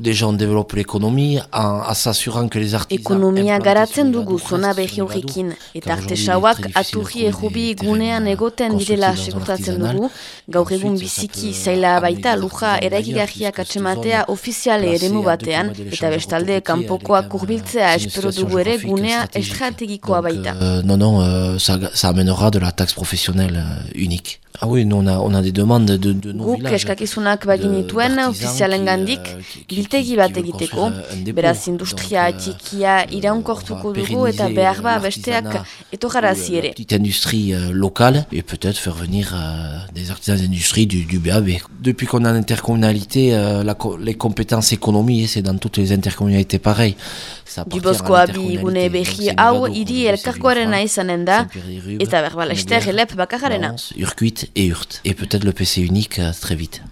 Déjà, on développe l'économie en, en s'assurant que les artisans... Ekonomia garatzen dugu zona behi horrekin, eta artesauak aturri errobi gunean egoten direla segurtatzen dugu, gaur egun biziki zaila baita luja eraikigarriak atsematea ofiziale eremu batean, eta bestalde kanpokoak kurbiltzea espero dugu ere gunea estrategikoa baita. Euh, non, non, euh, ça, ça amènera de la taxe professionnelle euh, unique. Ah oui, nous on a, on a des demandes de, de nos Guk villages. eskakizunak baginituen ofizialen gandik biltegi bat egiteko, beraz industria txikia iraunkortuko dugu eta behar ba besteak etorrarazi ere. Petite industrie euh, locale et peut-être faire venir euh, des artisans d'industrie du, du BAB. Depuis qu'on a l'intercommunalité, euh, les compétences économie, c'est dans toutes les intercommunalités pareil. Bi gune behi hau hiri elkarkoarena izanen da, eta berbala ester. Et Hurt. Et peut-être le PC unique euh, très vite.